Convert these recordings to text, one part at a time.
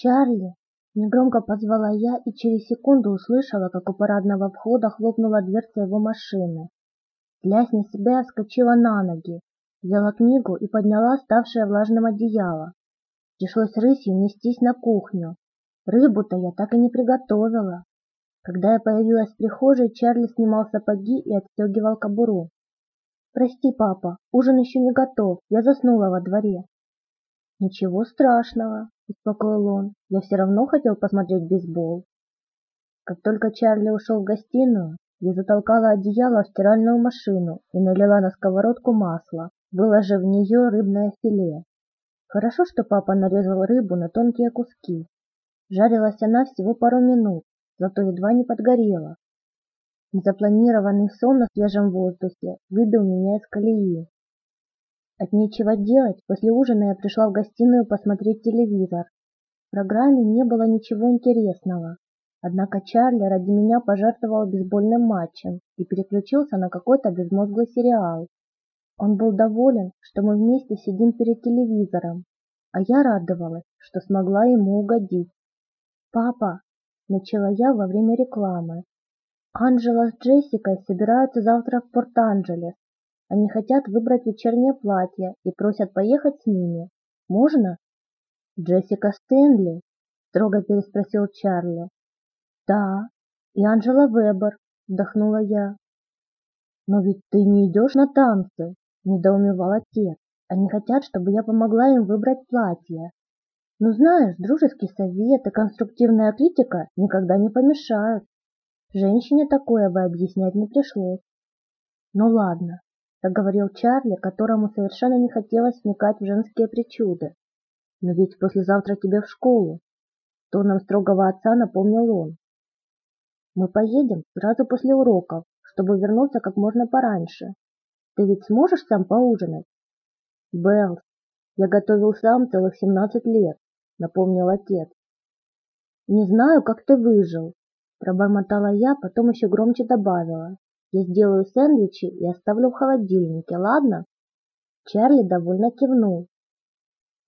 Чарли, негромко позвала я и через секунду услышала, как у парадного входа хлопнула дверца его машины. Злясь себя, я вскочила на ноги, взяла книгу и подняла ставшее влажным одеяло. Пришлось рысью нестись на кухню. Рыбу-то я так и не приготовила. Когда я появилась в прихожей, Чарли снимал сапоги и отстегивал кобуру. «Прости, папа, ужин еще не готов, я заснула во дворе». «Ничего страшного», — успокоил он, — «я все равно хотел посмотреть бейсбол». Как только Чарли ушел в гостиную, я затолкала одеяло в стиральную машину и налила на сковородку масло, выложив в нее рыбное филе. Хорошо, что папа нарезал рыбу на тонкие куски. Жарилась она всего пару минут, зато едва не подгорела. Незапланированный сон на свежем воздухе выбил меня из колеи. От нечего делать, после ужина я пришла в гостиную посмотреть телевизор. В программе не было ничего интересного. Однако Чарли ради меня пожертвовал бейсбольным матчем и переключился на какой-то безмозглый сериал. Он был доволен, что мы вместе сидим перед телевизором, а я радовалась, что смогла ему угодить. «Папа, начала я во время рекламы. Анжела с Джессикой собираются завтра в Порт-Анджелес. Они хотят выбрать вечернее платье и просят поехать с ними. Можно? Джессика Стэнли? Строго переспросил Чарли. Да, и Анжела Вебер, вздохнула я. Но ведь ты не идешь на танцы, недоумевал отец. Они хотят, чтобы я помогла им выбрать платье. Ну знаешь, дружеский совет и конструктивная критика никогда не помешают. Женщине такое бы объяснять не пришлось. Ну ладно, проговорил Чарли, которому совершенно не хотелось вникать в женские причуды. Но ведь послезавтра тебе в школу. Тоном строгого отца напомнил он. Мы поедем сразу после уроков, чтобы вернуться как можно пораньше. Ты ведь сможешь сам поужинать? Беллс, я готовил сам целых семнадцать лет напомнил отец. Не знаю, как ты выжил, пробормотала я, потом еще громче добавила. Я сделаю сэндвичи и оставлю в холодильнике, ладно? Чарли довольно кивнул.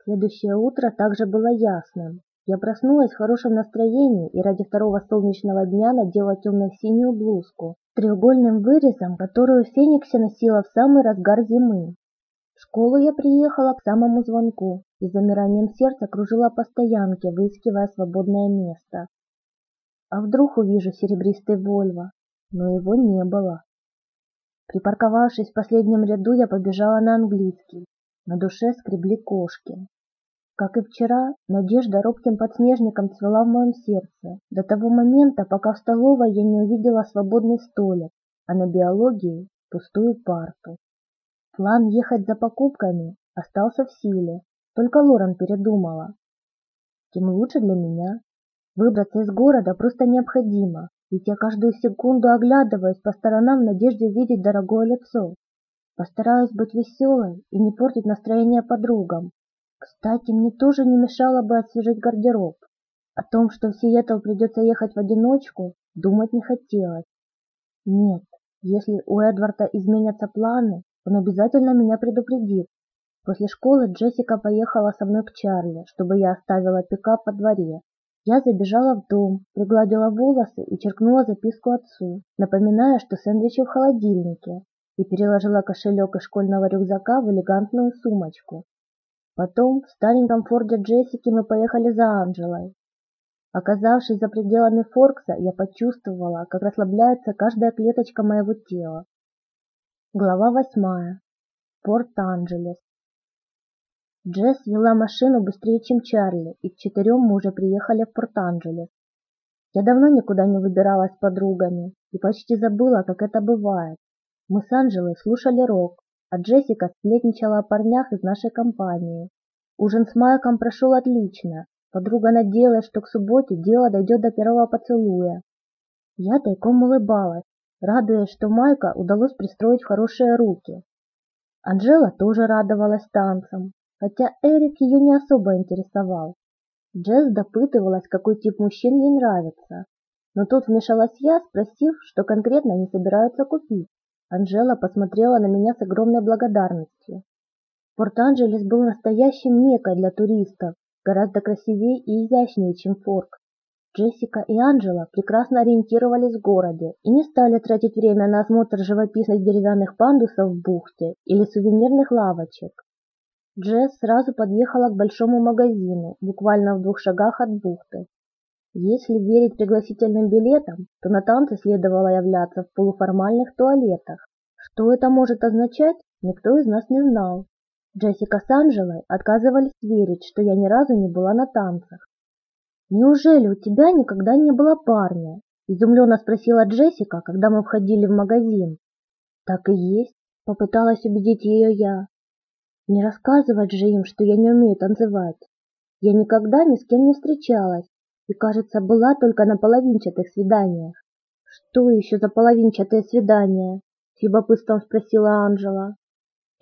Следующее утро также было ясным. Я проснулась в хорошем настроении и ради второго солнечного дня надела темно-синюю блузку с треугольным вырезом, которую Фениксе носила в самый разгар зимы. В школу я приехала к самому звонку и замиранием сердца кружила по стоянке, выискивая свободное место. А вдруг увижу серебристый Вольво, но его не было. Припарковавшись в последнем ряду, я побежала на английский. На душе скребли кошки. Как и вчера, надежда робким подснежником цвела в моем сердце, до того момента, пока в столовой я не увидела свободный столик, а на биологии – пустую парту. План ехать за покупками остался в силе, только Лорен передумала. Тем лучше для меня. Выбраться из города просто необходимо, ведь я каждую секунду оглядываюсь по сторонам в надежде увидеть дорогое лицо. Постараюсь быть веселой и не портить настроение подругам. Кстати, мне тоже не мешало бы освежить гардероб. О том, что в Сиэтл придется ехать в одиночку, думать не хотелось. Нет, если у Эдварда изменятся планы, он обязательно меня предупредит. После школы Джессика поехала со мной к Чарли, чтобы я оставила пикап во дворе. Я забежала в дом, пригладила волосы и черкнула записку отцу, напоминая, что сэндвичи в холодильнике, и переложила кошелек из школьного рюкзака в элегантную сумочку. Потом в стареньком форде Джессики мы поехали за Анжелой. Оказавшись за пределами Форкса, я почувствовала, как расслабляется каждая клеточка моего тела. Глава восьмая. Порт-Анджелес. Джесс вела машину быстрее, чем Чарли, и к четырем мы уже приехали в Порт-Анджелес. Я давно никуда не выбиралась с подругами и почти забыла, как это бывает. Мы с Анжелой слушали рок, а Джессика сплетничала о парнях из нашей компании. Ужин с Майком прошел отлично. Подруга надеялась, что к субботе дело дойдет до первого поцелуя. Я тайком улыбалась, радуясь, что Майка удалось пристроить в хорошие руки. Анжела тоже радовалась танцам, хотя Эрик ее не особо интересовал. Джесс допытывалась, какой тип мужчин ей нравится, но тут вмешалась я, спросив, что конкретно они собираются купить. Анжела посмотрела на меня с огромной благодарностью. Порт-Анджелес был настоящим меккой для туристов, гораздо красивее и изящнее, чем Форк. Джессика и Анджела прекрасно ориентировались в городе и не стали тратить время на осмотр живописных деревянных пандусов в бухте или сувенирных лавочек. Джесс сразу подъехала к большому магазину, буквально в двух шагах от бухты. Если верить пригласительным билетам, то на танцы следовало являться в полуформальных туалетах. Что это может означать, никто из нас не знал. Джессика с Анжелой отказывались верить, что я ни разу не была на танцах. «Неужели у тебя никогда не было парня?» – изумленно спросила Джессика, когда мы входили в магазин. «Так и есть», – попыталась убедить ее я. «Не рассказывать же им, что я не умею танцевать. Я никогда ни с кем не встречалась и, кажется, была только на половинчатых свиданиях». «Что еще за половинчатые свидания?» – с любопытством спросила Анжела.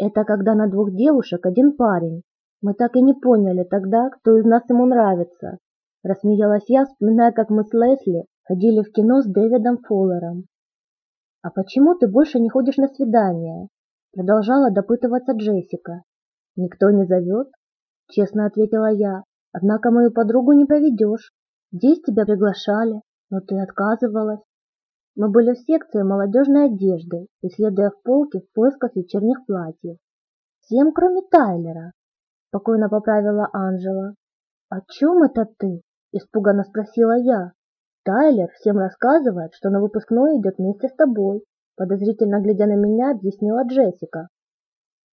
Это когда на двух девушек один парень. Мы так и не поняли тогда, кто из нас ему нравится. Рассмеялась я, вспоминая, как мы с Лесли ходили в кино с Дэвидом Фоллером. «А почему ты больше не ходишь на свидания?» Продолжала допытываться Джессика. «Никто не зовет?» Честно ответила я. «Однако мою подругу не проведешь. Здесь тебя приглашали, но ты отказывалась. Мы были в секции молодежной одежды, исследуя в полке в поисках вечерних платьев. Всем, кроме Тайлера, спокойно поправила Анжела. О чем это ты? Испуганно спросила я. Тайлер всем рассказывает, что на выпускной идет вместе с тобой, подозрительно глядя на меня, объяснила Джессика.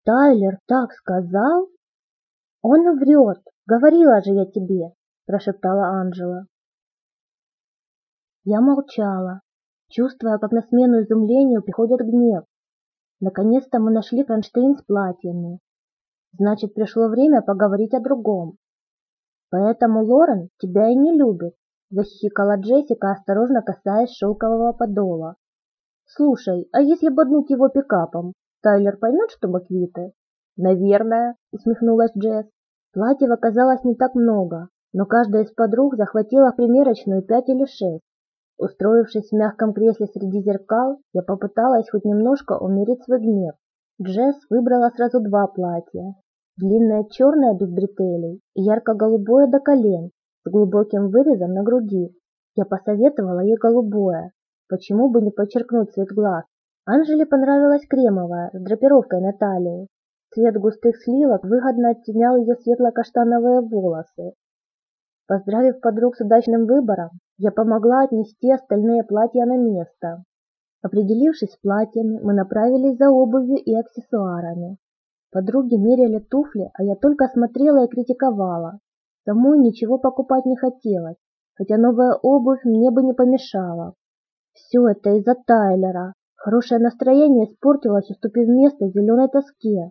Тайлер так сказал? Он врет, говорила же я тебе, прошептала Анжела. Я молчала, чувствуя, как на смену изумлению приходит гнев. Наконец-то мы нашли кронштейн с платьями. Значит, пришло время поговорить о другом. Поэтому Лорен тебя и не любит, захихикала Джессика, осторожно касаясь шелкового подола. Слушай, а если боднуть его пикапом, Тайлер поймет, что мы квиты? Наверное, усмехнулась Джесс. Платьев оказалось не так много, но каждая из подруг захватила примерочную пять или шесть. Устроившись в мягком кресле среди зеркал, я попыталась хоть немножко умерить свой гнев. Джесс выбрала сразу два платья. Длинное черное без бретелей и ярко-голубое до колен с глубоким вырезом на груди. Я посоветовала ей голубое. Почему бы не подчеркнуть цвет глаз? Анжеле понравилась кремовая с драпировкой на талии. Цвет густых сливок выгодно оттенял ее светло-каштановые волосы. Поздравив подруг с удачным выбором, я помогла отнести остальные платья на место. Определившись с платьями, мы направились за обувью и аксессуарами. Подруги меряли туфли, а я только смотрела и критиковала. Самой ничего покупать не хотелось, хотя новая обувь мне бы не помешала. Все это из-за Тайлера. Хорошее настроение испортилось, уступив место зеленой тоске.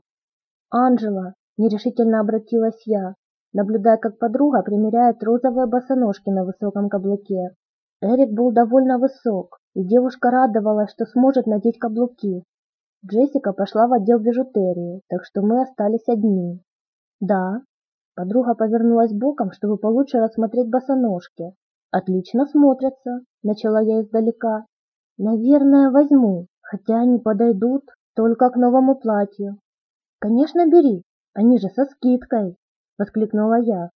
«Анжела», — нерешительно обратилась я, наблюдая, как подруга примеряет розовые босоножки на высоком каблуке. Эрик был довольно высок, и девушка радовалась, что сможет надеть каблуки. Джессика пошла в отдел бижутерии, так что мы остались одни. Да, подруга повернулась боком, чтобы получше рассмотреть босоножки. Отлично смотрятся, начала я издалека. Наверное, возьму, хотя они подойдут только к новому платью. Конечно, бери, они же со скидкой. — воскликнула я.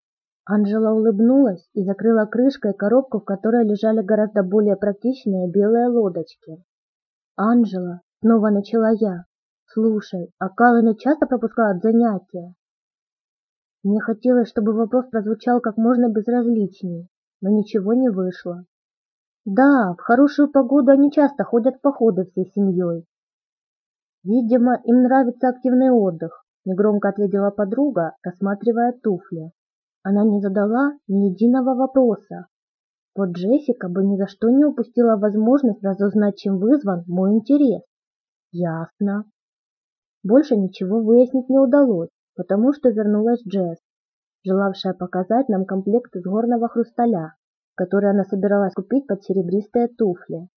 Анжела улыбнулась и закрыла крышкой коробку, в которой лежали гораздо более практичные белые лодочки. «Анжела», — снова начала я, — «слушай, а Калланы часто пропускают занятия?» Мне хотелось, чтобы вопрос прозвучал как можно безразличнее, но ничего не вышло. Да, в хорошую погоду они часто ходят в походы всей семьей. Видимо, им нравится активный отдых, негромко ответила подруга, рассматривая туфли. Она не задала ни единого вопроса. Вот Джессика бы ни за что не упустила возможность разузнать, чем вызван мой интерес. Ясно. Больше ничего выяснить не удалось, потому что вернулась Джесс, желавшая показать нам комплект из горного хрусталя, который она собиралась купить под серебристые туфли.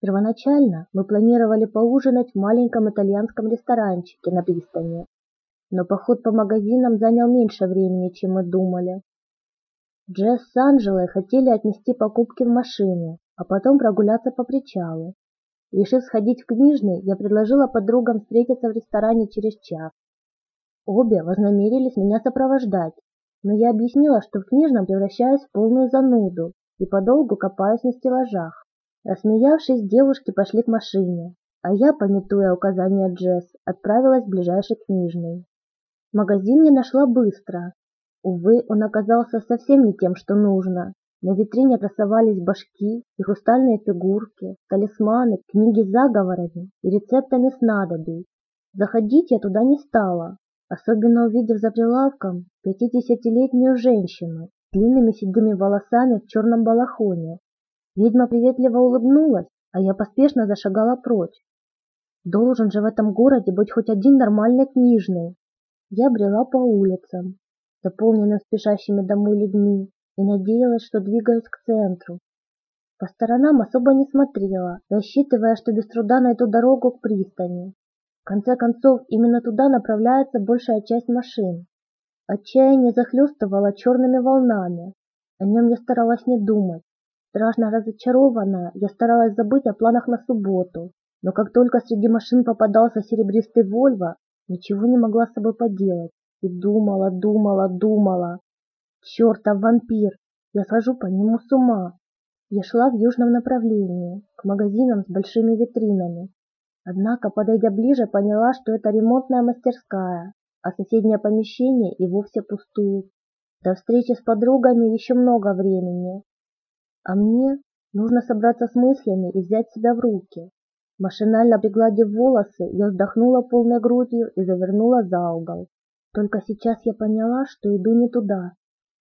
Первоначально мы планировали поужинать в маленьком итальянском ресторанчике на пристани, но поход по магазинам занял меньше времени, чем мы думали. Джесс с Анжелой хотели отнести покупки в машине, а потом прогуляться по причалу. Решив сходить в книжный, я предложила подругам встретиться в ресторане через час. Обе вознамерились меня сопровождать, но я объяснила, что в книжном превращаюсь в полную зануду и подолгу копаюсь на стеллажах. Рассмеявшись, девушки пошли к машине, а я, пометуя указания Джесс, отправилась в ближайший книжный. Магазин я нашла быстро. Увы, он оказался совсем не тем, что нужно. На витрине красовались башки и хрустальные фигурки, талисманы, книги с заговорами и рецептами снадобий. Заходить я туда не стала, особенно увидев за прилавком пятидесятилетнюю женщину длинными седыми волосами в черном балахоне. Ведьма приветливо улыбнулась, а я поспешно зашагала прочь. Должен же в этом городе быть хоть один нормальный книжный. Я брела по улицам, заполненным спешащими домой людьми, и надеялась, что двигаюсь к центру. По сторонам особо не смотрела, рассчитывая, что без труда найду дорогу к пристани. В конце концов, именно туда направляется большая часть машин. Отчаяние захлестывало черными волнами. О нем я старалась не думать. Страшно разочарованная, я старалась забыть о планах на субботу. Но как только среди машин попадался серебристый Вольво, ничего не могла с собой поделать. И думала, думала, думала. Чертов вампир! Я схожу по нему с ума. Я шла в южном направлении, к магазинам с большими витринами. Однако, подойдя ближе, поняла, что это ремонтная мастерская, а соседнее помещение и вовсе пустует. До встречи с подругами еще много времени. А мне нужно собраться с мыслями и взять себя в руки. Машинально пригладив волосы, я вздохнула полной грудью и завернула за угол. Только сейчас я поняла, что иду не туда.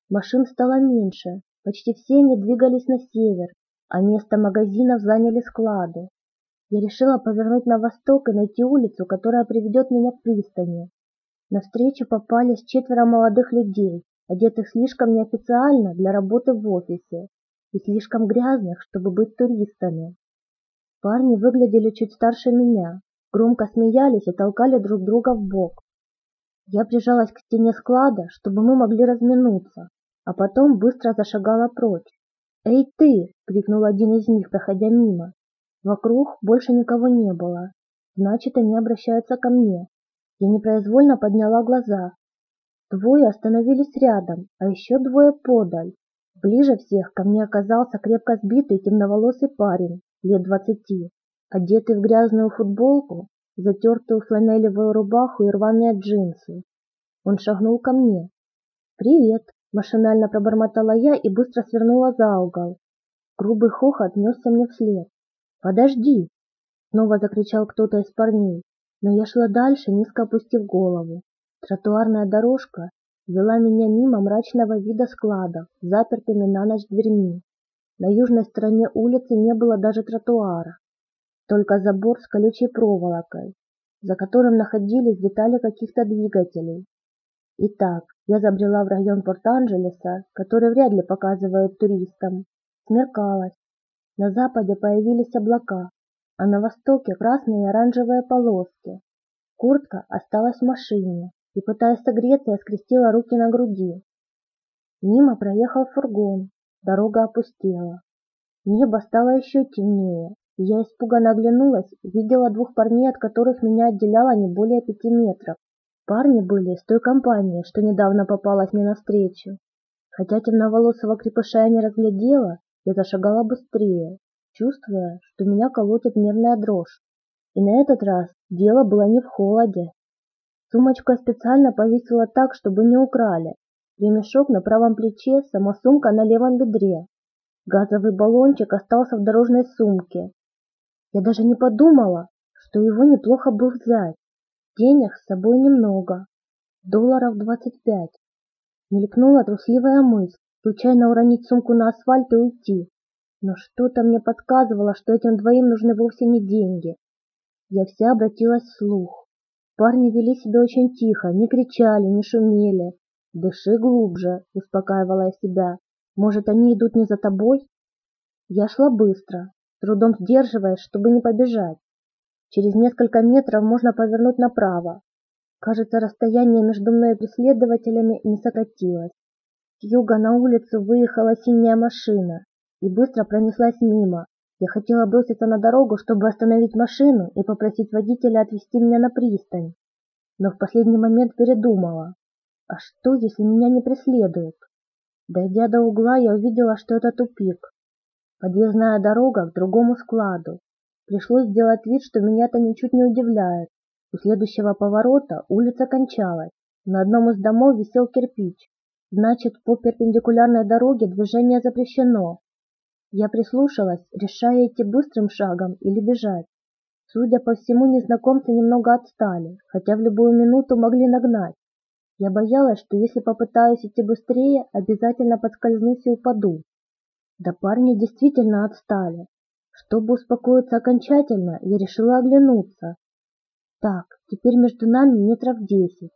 Машин стало меньше, почти все они двигались на север, а место магазинов заняли склады. Я решила повернуть на восток и найти улицу, которая приведет меня к пристани. На встречу попались четверо молодых людей, одетых слишком неофициально для работы в офисе и слишком грязных, чтобы быть туристами. Парни выглядели чуть старше меня, громко смеялись и толкали друг друга в бок. Я прижалась к стене склада, чтобы мы могли разминуться, а потом быстро зашагала прочь. «Эй ты!» — крикнул один из них, проходя мимо. Вокруг больше никого не было. Значит, они обращаются ко мне. Я непроизвольно подняла глаза. Двое остановились рядом, а еще двое подаль. Ближе всех ко мне оказался крепко сбитый темноволосый парень, лет двадцати, одетый в грязную футболку, затертую фланелевую рубаху и рваные джинсы. Он шагнул ко мне. «Привет!» Машинально пробормотала я и быстро свернула за угол. Грубый хохот несся мне вслед. «Подожди!» Снова закричал кто-то из парней, но я шла дальше, низко опустив голову. Тротуарная дорожка вела меня мимо мрачного вида складов, запертыми на ночь дверьми. На южной стороне улицы не было даже тротуара, только забор с колючей проволокой, за которым находились детали каких-то двигателей. Итак, я забрела в район Порт-Анджелеса, который вряд ли показывают туристам. Смеркалось. На западе появились облака, а на востоке красные и оранжевые полоски. Куртка осталась в машине, и, пытаясь согреться, я скрестила руки на груди. Мимо проехал фургон, дорога опустела. Небо стало еще темнее, и я испуганно оглянулась видела двух парней, от которых меня отделяло не более пяти метров. Парни были из той компании, что недавно попалась мне навстречу. Хотя темноволосого крепыша я не разглядела, я зашагала быстрее, чувствуя, что меня колотит нервная дрожь. И на этот раз дело было не в холоде. Сумочку я специально повесила так, чтобы не украли. Ремешок на правом плече, сама сумка на левом бедре. Газовый баллончик остался в дорожной сумке. Я даже не подумала, что его неплохо бы взять. Денег с собой немного, долларов двадцать пять. Мелькнула трусливая мысль, случайно уронить сумку на асфальт и уйти. Но что-то мне подсказывало, что этим двоим нужны вовсе не деньги. Я вся обратилась вслух. Парни вели себя очень тихо, не кричали, не шумели. «Дыши глубже», — успокаивала я себя. «Может, они идут не за тобой?» Я шла быстро, трудом сдерживаясь, чтобы не побежать. Через несколько метров можно повернуть направо. Кажется, расстояние между мной и преследователями не сократилось. С юга на улицу выехала синяя машина и быстро пронеслась мимо. Я хотела броситься на дорогу, чтобы остановить машину и попросить водителя отвезти меня на пристань, но в последний момент передумала. А что, если меня не преследуют? Дойдя до угла, я увидела, что это тупик. Подъездная дорога к другому складу. Пришлось сделать вид, что меня это ничуть не удивляет. У следующего поворота улица кончалась. На одном из домов висел кирпич. Значит, по перпендикулярной дороге движение запрещено. Я прислушалась, решая идти быстрым шагом или бежать. Судя по всему, незнакомцы немного отстали, хотя в любую минуту могли нагнать. Я боялась, что если попытаюсь идти быстрее, обязательно подскользнусь и упаду. Да парни действительно отстали. Чтобы успокоиться окончательно, я решила оглянуться. Так, теперь между нами метров десять.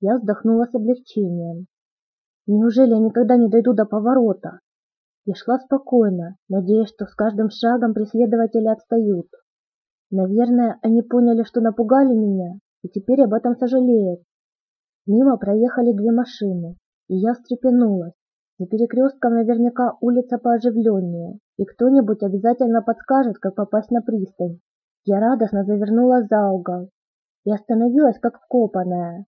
Я вздохнула с облегчением. Неужели я никогда не дойду до поворота? Я шла спокойно, надеясь, что с каждым шагом преследователи отстают. Наверное, они поняли, что напугали меня, и теперь об этом сожалеют. Мимо проехали две машины, и я встрепенулась. За перекрестком наверняка улица пооживленнее, и кто-нибудь обязательно подскажет, как попасть на пристань. Я радостно завернула за угол и остановилась, как вкопанная.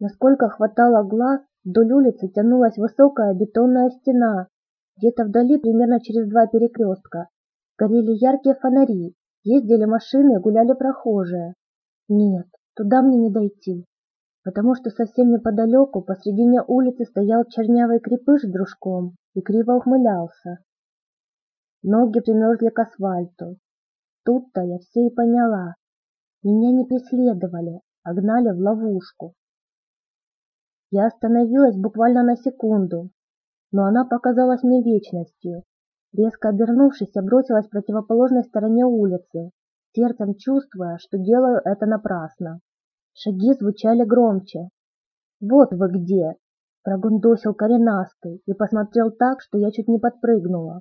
Насколько хватало глаз, вдоль улицы тянулась высокая бетонная стена. Где-то вдали, примерно через два перекрестка, горели яркие фонари, Ездили машины, гуляли прохожие. Нет, туда мне не дойти, потому что совсем неподалеку, посредине улицы, стоял чернявый крепыш с дружком и криво ухмылялся. Ноги примерзли к асфальту. Тут-то я все и поняла. Меня не преследовали, а гнали в ловушку. Я остановилась буквально на секунду, но она показалась мне вечностью. Резко обернувшись, я бросилась в противоположной стороне улицы, сердцем чувствуя, что делаю это напрасно. Шаги звучали громче. «Вот вы где!» – прогундосил коренастый и посмотрел так, что я чуть не подпрыгнула.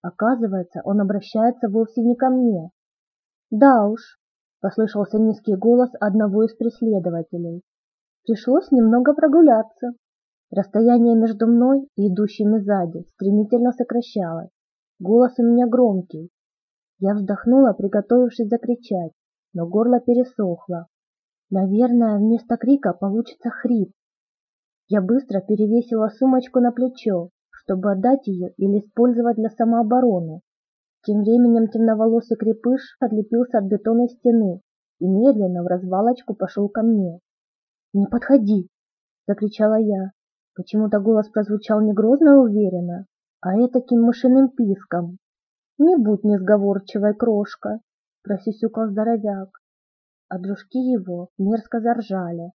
Оказывается, он обращается вовсе не ко мне. «Да уж», – послышался низкий голос одного из преследователей. «Пришлось немного прогуляться». Расстояние между мной и идущими сзади стремительно сокращалось. Голос у меня громкий. Я вздохнула, приготовившись закричать, но горло пересохло. Наверное, вместо крика получится хрип. Я быстро перевесила сумочку на плечо, чтобы отдать ее или использовать для самообороны. Тем временем темноволосый крепыш отлепился от бетонной стены и медленно в развалочку пошел ко мне. «Не подходи!» — закричала я. Почему-то голос прозвучал не грозно и уверенно, а этаким мышиным писком. Не будь несговорчивой, крошка, просисюкал здоровяк. А дружки его мерзко заржали.